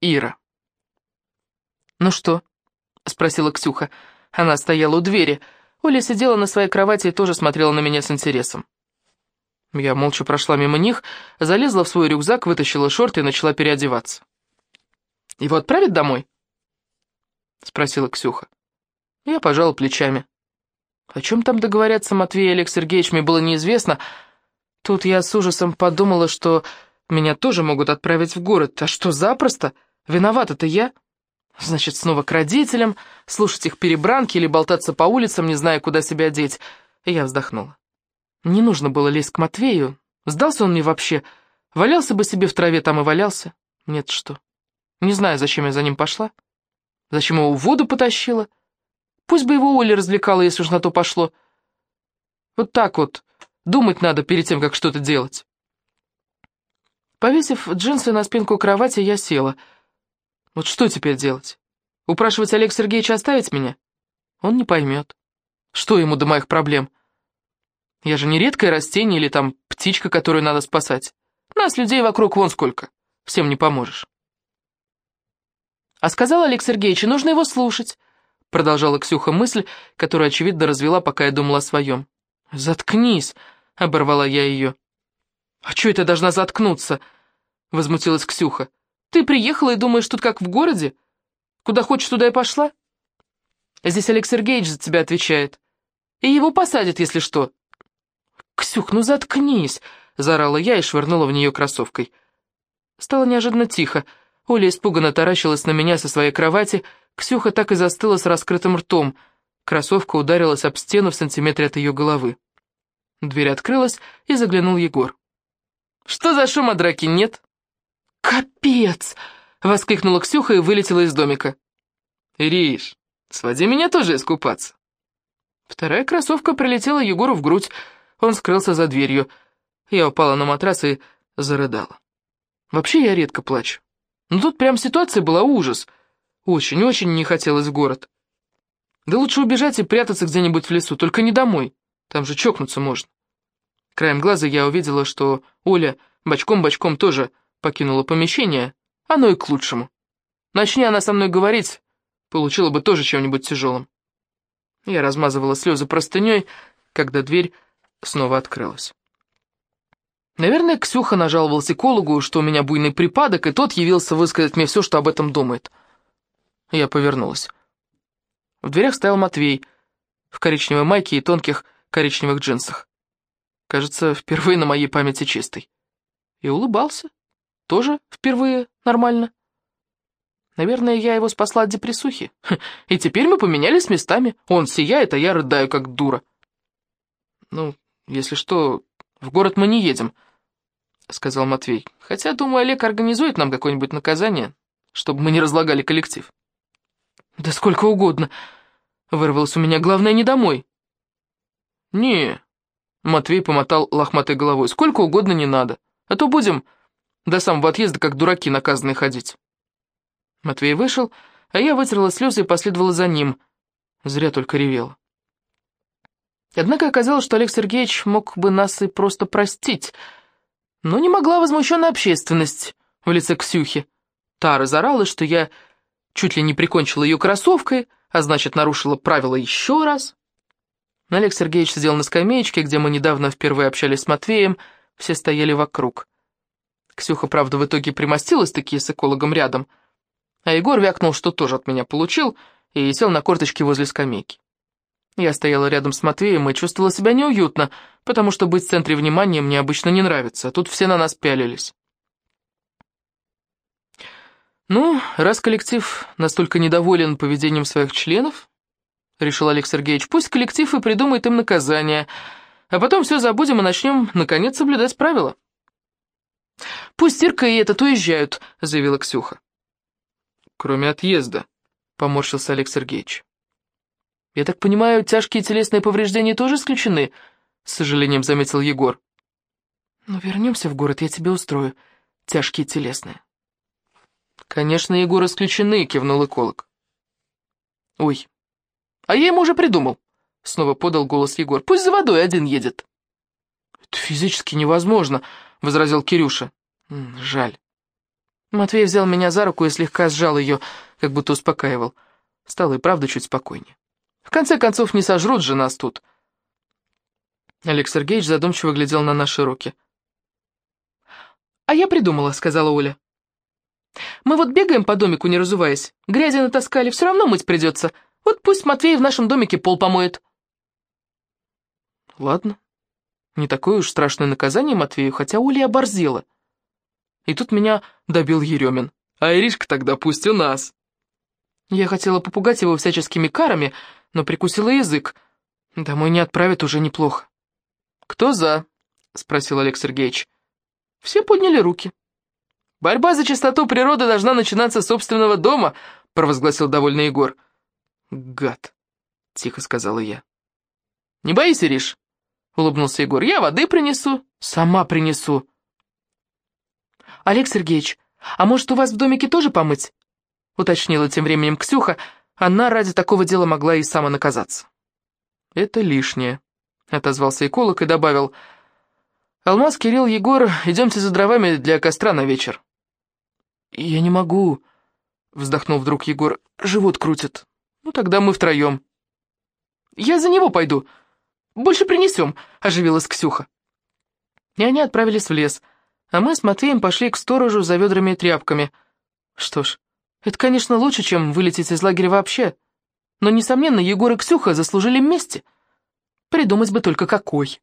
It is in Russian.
Ира. «Ну что?» — спросила Ксюха. Она стояла у двери. Оля сидела на своей кровати и тоже смотрела на меня с интересом. Я молча прошла мимо них, залезла в свой рюкзак, вытащила шорты и начала переодеваться. «Его отправить домой?» — спросила Ксюха. Я пожала плечами. О чем там договорятся Матвей и Олег Сергеевич, мне было неизвестно. Тут я с ужасом подумала, что меня тоже могут отправить в город. А что, запросто? Виновата-то я. Значит, снова к родителям, слушать их перебранки или болтаться по улицам, не зная, куда себя деть. Я вздохнула. Не нужно было лезть к Матвею. Сдался он мне вообще. Валялся бы себе в траве, там и валялся. Нет, что. Не знаю, зачем я за ним пошла. Зачем его в воду потащила. Пусть бы его Оля развлекала, если уж на то пошло. Вот так вот. Думать надо перед тем, как что-то делать. Повесив джинсы на спинку кровати, я села. Вот что теперь делать? Упрашивать Олег Сергеевича оставить меня? Он не поймет. Что ему до моих проблем? Я же не редкое растение или там птичка, которую надо спасать. Нас, людей, вокруг вон сколько. Всем не поможешь. А сказал Олег Сергеевич, нужно его слушать. Продолжала Ксюха мысль, которую, очевидно, развела, пока я думала о своем. «Заткнись!» — оборвала я ее. «А что это должна заткнуться?» — возмутилась Ксюха. «Ты приехала и думаешь, тут как в городе? Куда хочешь, туда и пошла?» «Здесь Олег Сергеевич за тебя отвечает. И его посадят, если что». «Ксюх, ну заткнись!» — заорала я и швырнула в нее кроссовкой. Стало неожиданно тихо. Оля испуганно таращилась на меня со своей кровати. Ксюха так и застыла с раскрытым ртом. Кроссовка ударилась об стену в сантиметре от ее головы. Дверь открылась, и заглянул Егор. «Что за шум, а драки нет?» «Капец!» — воскликнула Ксюха и вылетела из домика. «Ириш, своди меня тоже искупаться». Вторая кроссовка прилетела Егору в грудь, он скрылся за дверью. Я упала на матрас и зарыдала. Вообще я редко плачу. Но тут прям ситуация была ужас. Очень-очень не хотелось в город. Да лучше убежать и прятаться где-нибудь в лесу, только не домой. Там же чокнуться можно. Краем глаза я увидела, что Оля бочком-бочком тоже покинула помещение. Оно и к лучшему. Начни она со мной говорить, получила бы тоже чем-нибудь тяжелым. Я размазывала слезы простыней, когда дверь снова открылась. Наверное, Ксюха нажаловалась экологу, что у меня буйный припадок, и тот явился высказать мне все, что об этом думает. Я повернулась. В дверях стоял Матвей, в коричневой майке и тонких коричневых джинсах. Кажется, впервые на моей памяти чистый. И улыбался. Тоже впервые нормально. Наверное, я его спасла от депрессухи. И теперь мы поменялись местами. Он сияет, а я рыдаю, как дура. Ну, если что, в город мы не едем, сказал Матвей. Хотя, думаю, Олег организует нам какое-нибудь наказание, чтобы мы не разлагали коллектив. Да сколько угодно, вырвалось у меня, главное, не домой. Не, Матвей помотал лохматой головой, сколько угодно не надо, а то будем до самого отъезда как дураки наказанные ходить. Матвей вышел, а я вытерла слезы и последовала за ним. Зря только ревела. Однако оказалось, что Олег Сергеевич мог бы нас и просто простить, но не могла возмущенная общественность в лице Ксюхи. Та разорала, что я чуть ли не прикончила ее кроссовкой, а значит, нарушила правила еще раз. Олег Сергеевич сидел на скамеечке, где мы недавно впервые общались с Матвеем, все стояли вокруг. Ксюха, правда, в итоге примостилась таки с экологом рядом, а Егор вякнул, что тоже от меня получил, и сел на корточки возле скамейки. Я стояла рядом с Матвеем и чувствовала себя неуютно, потому что быть в центре внимания мне обычно не нравится, а тут все на нас пялились. «Ну, раз коллектив настолько недоволен поведением своих членов, — решил Олег Сергеевич, — пусть коллектив и придумает им наказание, а потом все забудем и начнем, наконец, соблюдать правила». «Пусть Ирка и этот уезжают», — заявила Ксюха. «Кроме отъезда», — поморщился Олег Сергеевич. «Я так понимаю, тяжкие телесные повреждения тоже исключены?» — с сожалением заметил Егор. «Ну, вернемся в город, я тебе устрою. Тяжкие телесные». «Конечно, Егор, исключены», — кивнул эколог. «Ой, а я ему уже придумал», — снова подал голос Егор. «Пусть за водой один едет». «Это физически невозможно», — возразил Кирюша. «Жаль». Матвей взял меня за руку и слегка сжал ее, как будто успокаивал. Стало и правда чуть спокойнее. В конце концов, не сожрут же нас тут. Олег Сергеевич задумчиво глядел на наши руки. «А я придумала», — сказала Оля. «Мы вот бегаем по домику, не разуваясь. Грязи натаскали, все равно мыть придется. Вот пусть Матвей в нашем домике пол помоет». Ладно. Не такое уж страшное наказание Матвею, хотя Оля оборзела. И тут меня добил Еремин. А Иришка тогда пусть у нас. Я хотела попугать его всяческими карами, но прикусила язык. Домой не отправят уже неплохо. «Кто за?» — спросил Олег Сергеевич. Все подняли руки. «Борьба за чистоту природы должна начинаться с собственного дома», — провозгласил довольный Егор. «Гад», — тихо сказала я. «Не боись, Ириш», — улыбнулся Егор. «Я воды принесу». «Сама принесу». «Олег Сергеевич, а может, у вас в домике тоже помыть?» — уточнила тем временем Ксюха. Она ради такого дела могла и самонаказаться. «Это лишнее», — отозвался эколог и добавил. «Алмаз, Кирилл, Егор, идемте за дровами для костра на вечер». «Я не могу», — вздохнул вдруг Егор. «Живот крутит. Ну, тогда мы втроем». «Я за него пойду», больше принесем», — оживилась Ксюха. И они отправились в лес, а мы с Матвеем пошли к сторожу за ведрами и тряпками. Что ж, это, конечно, лучше, чем вылететь из лагеря вообще. Но, несомненно, Егор и Ксюха заслужили мести. Придумать бы только какой.